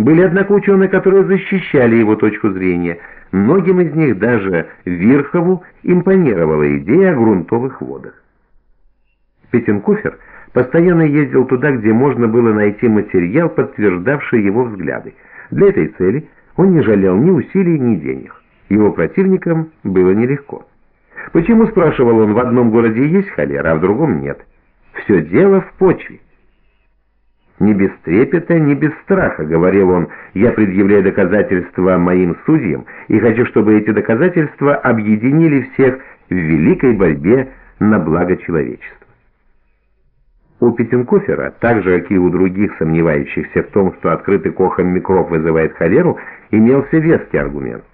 Были, однако, ученые, которые защищали его точку зрения. Многим из них, даже Вирхову, импонировала идея о грунтовых водах. Петенкофер постоянно ездил туда, где можно было найти материал, подтверждавший его взгляды. Для этой цели он не жалел ни усилий, ни денег. Его противникам было нелегко. Почему, спрашивал он, в одном городе есть холера, а в другом нет? Все дело в почве. «Не без трепета, не без страха», — говорил он, — «я предъявляю доказательства моим судьям и хочу, чтобы эти доказательства объединили всех в великой борьбе на благо человечества». У Петенкофера, так же, как и у других сомневающихся в том, что открытый кохом микроб вызывает холеру, имелся веский аргумент.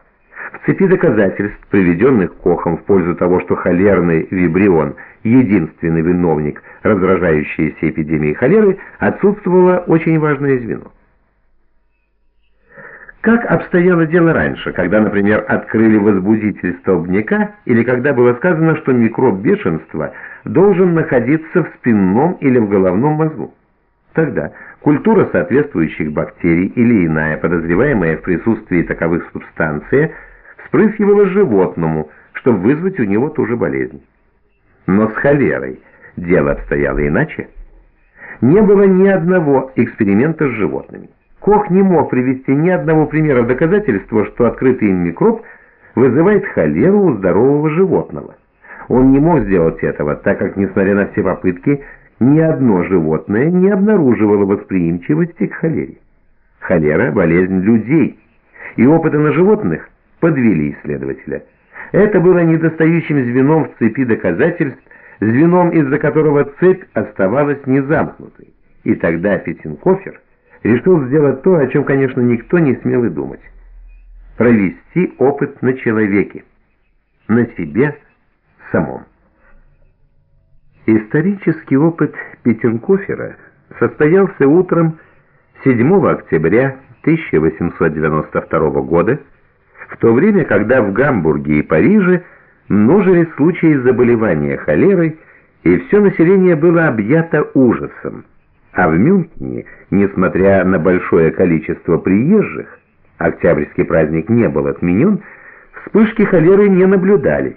В цепи доказательств, приведенных Кохом в пользу того, что холерный вибрион – единственный виновник раздражающейся эпидемии холеры, отсутствовало очень важное звено. Как обстояло дело раньше, когда, например, открыли возбудитель столбняка, или когда было сказано, что микроб бешенства должен находиться в спинном или в головном мозгу? Тогда культура соответствующих бактерий или иная, подозреваемая в присутствии таковых субстанций, спрыскивала животному, чтобы вызвать у него ту же болезнь. Но с холерой дело обстояло иначе. Не было ни одного эксперимента с животными. Кох не мог привести ни одного примера доказательства, что открытый им микроб вызывает холеру у здорового животного. Он не мог сделать этого, так как, несмотря на все попытки, ни одно животное не обнаруживало восприимчивости к холере. Холера – болезнь людей, и опыты на животных подвели исследователя. Это было недостающим звеном в цепи доказательств, звеном, из-за которого цепь оставалась незамкнутой. И тогда Петенкофер решил сделать то, о чем, конечно, никто не смел и думать. Провести опыт на человеке, на себе самом. Исторический опыт Петенкофера состоялся утром 7 октября 1892 года в то время, когда в Гамбурге и Париже множились случаи заболевания холерой, и все население было объято ужасом. А в Мюнхене, несмотря на большое количество приезжих, октябрьский праздник не был отменен, вспышки холеры не наблюдались.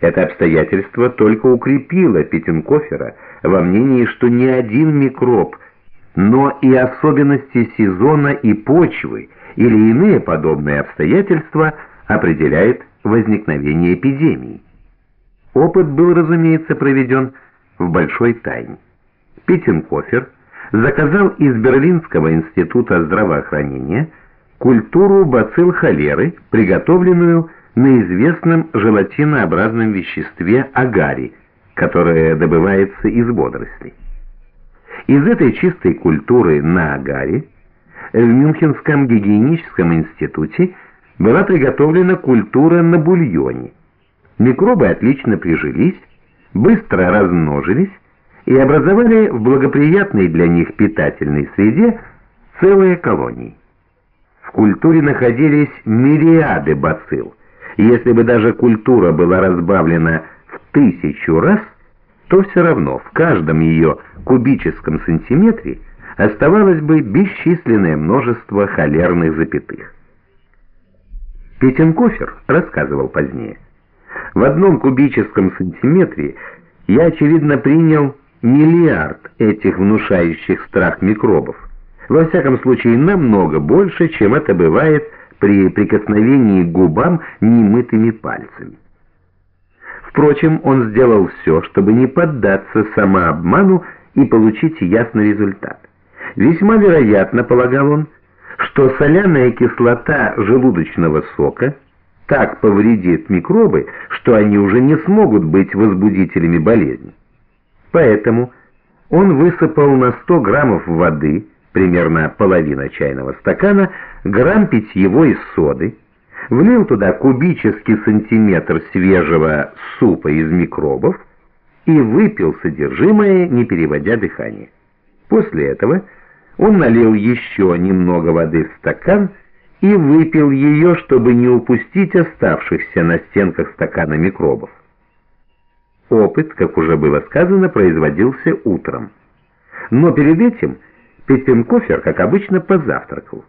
Это обстоятельство только укрепило Петенкофера во мнении, что ни один микроб, но и особенности сезона и почвы – или иные подобные обстоятельства определяет возникновение эпидемии. Опыт был, разумеется, проведен в большой тайне. Питенкофер заказал из Берлинского института здравоохранения культуру бацилл холеры, приготовленную на известном желатинообразном веществе агари, которое добывается из водорослей. Из этой чистой культуры на агаре в Мюнхенском гигиеническом институте была приготовлена культура на бульоне. Микробы отлично прижились, быстро размножились и образовали в благоприятной для них питательной среде целые колонии. В культуре находились мириады бацилл, если бы даже культура была разбавлена в тысячу раз, то все равно в каждом ее кубическом сантиметре оставалось бы бесчисленное множество холерных запятых. Петенкофер рассказывал позднее. В одном кубическом сантиметре я, очевидно, принял миллиард этих внушающих страх микробов. Во всяком случае, намного больше, чем это бывает при прикосновении к губам немытыми пальцами. Впрочем, он сделал все, чтобы не поддаться самообману и получить ясный результат. Весьма вероятно, полагал он, что соляная кислота желудочного сока так повредит микробы, что они уже не смогут быть возбудителями болезни. Поэтому он высыпал на 100 граммов воды, примерно половина чайного стакана, грамм питьевой соды, влил туда кубический сантиметр свежего супа из микробов и выпил содержимое, не переводя дыхание. После этого он налил еще немного воды в стакан и выпил ее, чтобы не упустить оставшихся на стенках стакана микробов. Опыт, как уже было сказано, производился утром. Но перед этим Петтенкофер, как обычно, позавтракал.